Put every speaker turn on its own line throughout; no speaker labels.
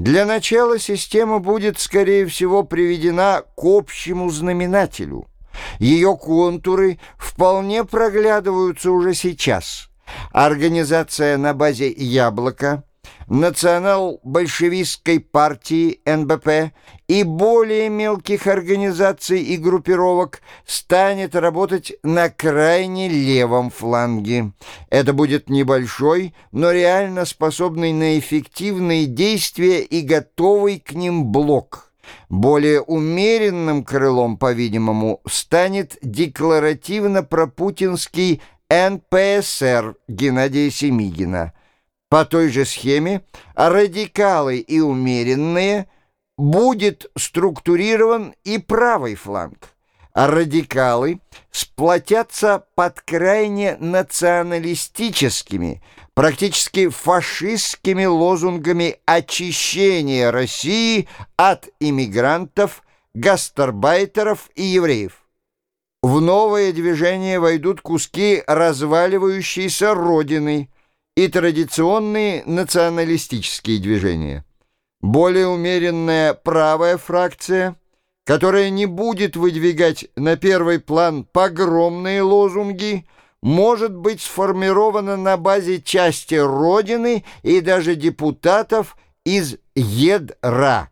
Для начала система будет, скорее всего, приведена к общему знаменателю. Ее контуры вполне проглядываются уже сейчас. Организация на базе «Яблоко», национал-большевистской партии НБП и более мелких организаций и группировок станет работать на крайне левом фланге. Это будет небольшой, но реально способный на эффективные действия и готовый к ним блок. Более умеренным крылом, по-видимому, станет декларативно-пропутинский НПСР Геннадия Семигина – по той же схеме радикалы и умеренные будет структурирован и правый фланг. А радикалы сплотятся под крайне националистическими, практически фашистскими лозунгами очищения России от иммигрантов, гастарбайтеров и евреев. В новое движение войдут куски разваливающейся Родины – и традиционные националистические движения. Более умеренная правая фракция, которая не будет выдвигать на первый план погромные лозунги, может быть сформирована на базе части Родины и даже депутатов из ЕДРА.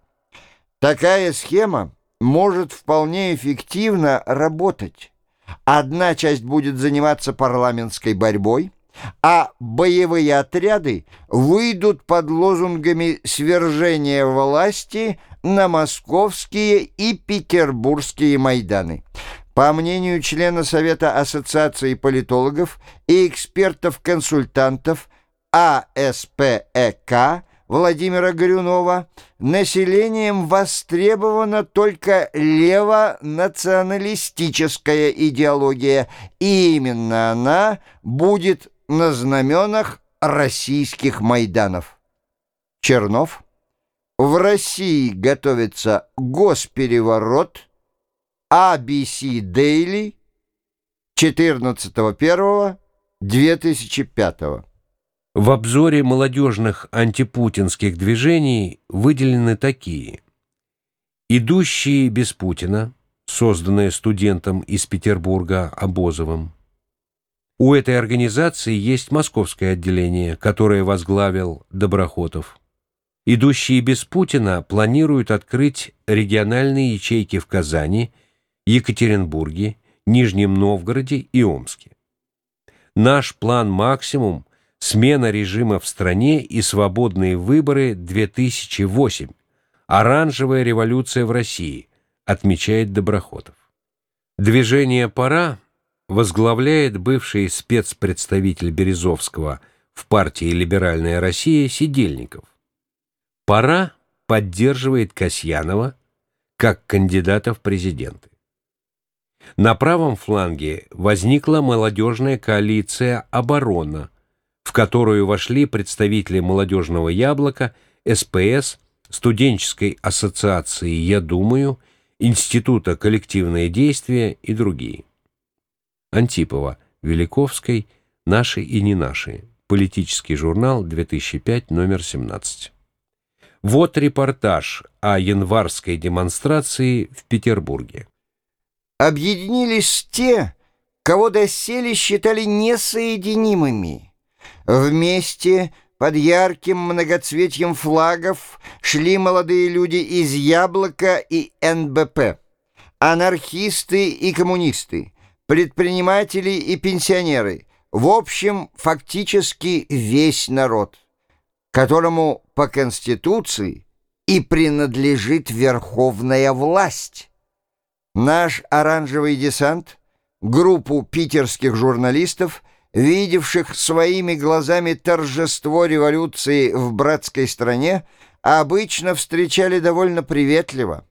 Такая схема может вполне эффективно работать. Одна часть будет заниматься парламентской борьбой – а боевые отряды выйдут под лозунгами свержения власти на московские и петербургские Майданы. По мнению члена Совета Ассоциации политологов и экспертов-консультантов АСПЭК Владимира Горюнова, населением востребована только левонационалистическая идеология, и именно она будет на знаменах российских майданов. Чернов. В России готовится госпереворот. ABC Daily. 14.01.2005.
В обзоре молодежных антипутинских движений выделены такие. «Идущие без Путина», созданные студентом из Петербурга Обозовым, у этой организации есть московское отделение, которое возглавил Доброхотов. Идущие без Путина планируют открыть региональные ячейки в Казани, Екатеринбурге, Нижнем Новгороде и Омске. Наш план «Максимум» — смена режима в стране и свободные выборы 2008, оранжевая революция в России, отмечает Доброхотов. Движение «Пора» возглавляет бывший спецпредставитель Березовского в партии «Либеральная Россия» Сидельников. Пора поддерживает Касьянова как кандидата в президенты. На правом фланге возникла молодежная коалиция «Оборона», в которую вошли представители молодежного яблока, СПС, студенческой ассоциации «Я думаю», Института коллективное действие и другие. Антипова, Великовской, «Наши и не наши». Политический журнал, 2005, номер 17. Вот репортаж о январской демонстрации в Петербурге.
Объединились те, кого доселе считали несоединимыми. Вместе под ярким многоцветьем флагов шли молодые люди из «Яблока» и НБП, анархисты и коммунисты, предприниматели и пенсионеры, в общем, фактически весь народ, которому по Конституции и принадлежит верховная власть. Наш оранжевый десант, группу питерских журналистов, видевших своими глазами торжество революции в братской стране, обычно встречали довольно приветливо.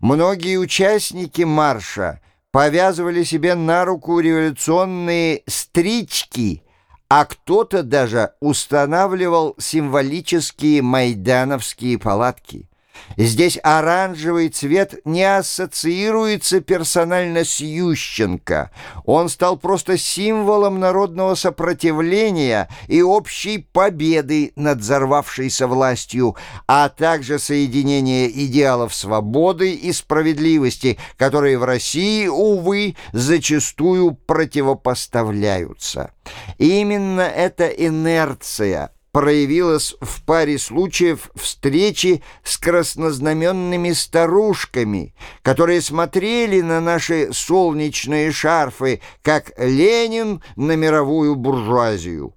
Многие участники марша – повязывали себе на руку революционные стрички, а кто-то даже устанавливал символические майдановские палатки. Здесь оранжевый цвет не ассоциируется персонально с Ющенко. Он стал просто символом народного сопротивления и общей победы над взорвавшейся властью, а также соединение идеалов свободы и справедливости, которые в России, увы, зачастую противопоставляются. Именно эта инерция – проявилась в паре случаев встречи с краснознаменными старушками, которые смотрели на наши солнечные шарфы, как Ленин на мировую буржуазию.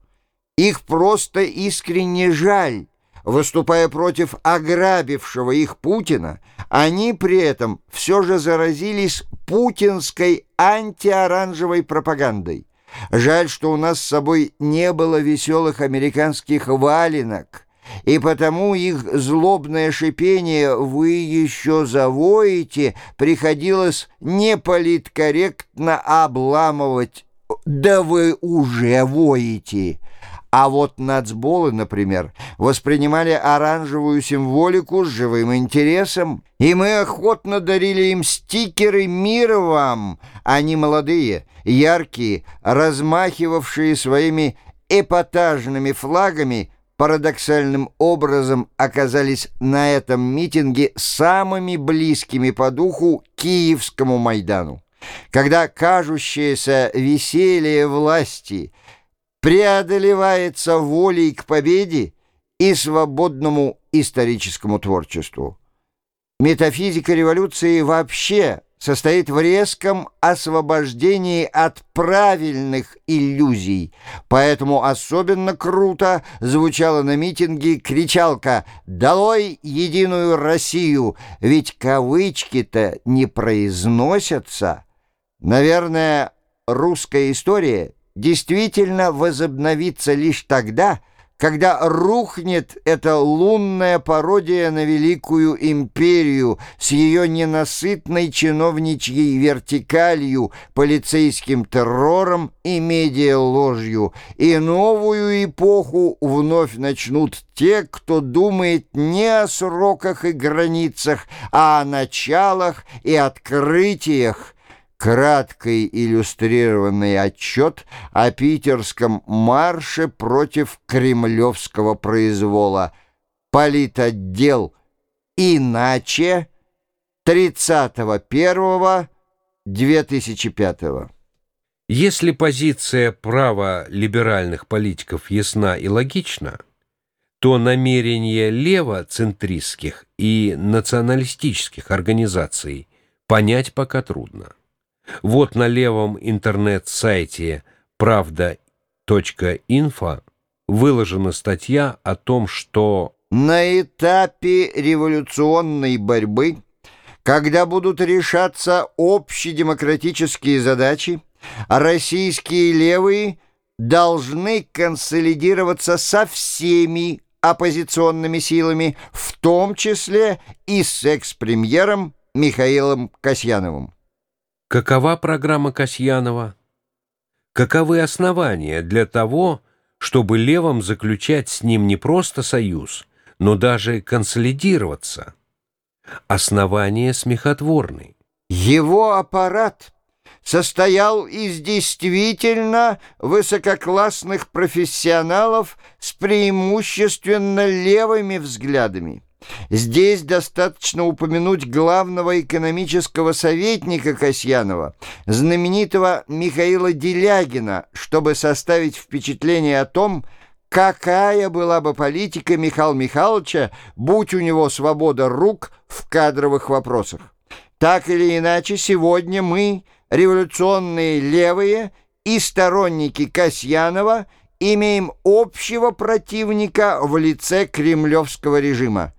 Их просто искренне жаль. Выступая против ограбившего их Путина, они при этом все же заразились путинской антиоранжевой пропагандой. Жаль, что у нас с собой не было веселых американских валенок, и потому их злобное шипение «вы еще завоите» приходилось неполиткорректно обламывать «да вы уже воете». А вот нацболы, например, воспринимали оранжевую символику с живым интересом, и мы охотно дарили им стикеры «Мир вам!» Они молодые, яркие, размахивавшие своими эпатажными флагами, парадоксальным образом оказались на этом митинге самыми близкими по духу Киевскому Майдану. Когда кажущееся веселье власти – преодолевается волей к победе и свободному историческому творчеству. Метафизика революции вообще состоит в резком освобождении от правильных иллюзий, поэтому особенно круто звучала на митинге кричалка «Долой единую Россию!» Ведь кавычки-то не произносятся. Наверное, русская история — действительно возобновится лишь тогда, когда рухнет эта лунная пародия на Великую Империю с ее ненасытной чиновничьей вертикалью, полицейским террором и медиа-ложью, и новую эпоху вновь начнут те, кто думает не о сроках и границах, а о началах и открытиях, краткий иллюстрированный отчет о питерском марше против кремлевского произвола. Политотдел «Иначе» 30.01.2005
Если позиция право-либеральных политиков ясна и логична, то намерения левоцентристских и националистических организаций понять пока трудно. Вот на левом интернет-сайте правда.инфо выложена статья о том, что
на этапе революционной борьбы, когда будут решаться общедемократические задачи, российские левые должны консолидироваться со всеми оппозиционными силами, в том числе и с экс-премьером Михаилом Касьяновым.
Какова программа Касьянова? Каковы основания для того, чтобы левым заключать с ним не просто союз, но даже консолидироваться? Основания смехотворны.
Его аппарат состоял из действительно высококлассных профессионалов с преимущественно левыми взглядами. Здесь достаточно упомянуть главного экономического советника Касьянова, знаменитого Михаила Делягина, чтобы составить впечатление о том, какая была бы политика Михаила Михайловича, будь у него свобода рук в кадровых вопросах. Так или иначе, сегодня мы, революционные левые и сторонники Касьянова, имеем общего противника в лице кремлевского режима.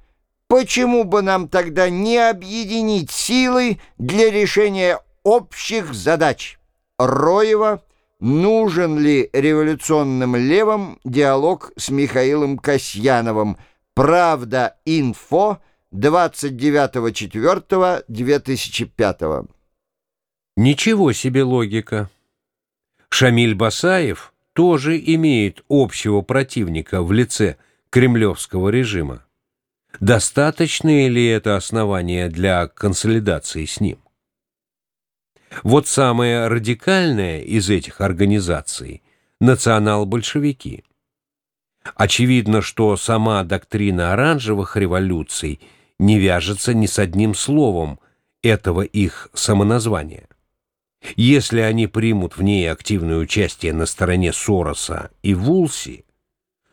Почему бы нам тогда не объединить силы для решения общих задач? Роева «Нужен ли революционным левым диалог с Михаилом Касьяновым?» Правда. Инфо. 29.04.2005.
Ничего себе логика. Шамиль Басаев тоже имеет общего противника в лице кремлевского режима. Достаточно ли это основание для консолидации с ним? Вот самое радикальное из этих организаций – национал-большевики. Очевидно, что сама доктрина оранжевых революций не вяжется ни с одним словом этого их самоназвания. Если они примут в ней активное участие на стороне Сороса и Вулси,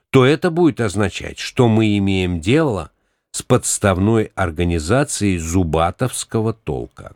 то это будет означать, что мы имеем дело с подставной организацией зубатовского толка.